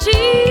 Jesus.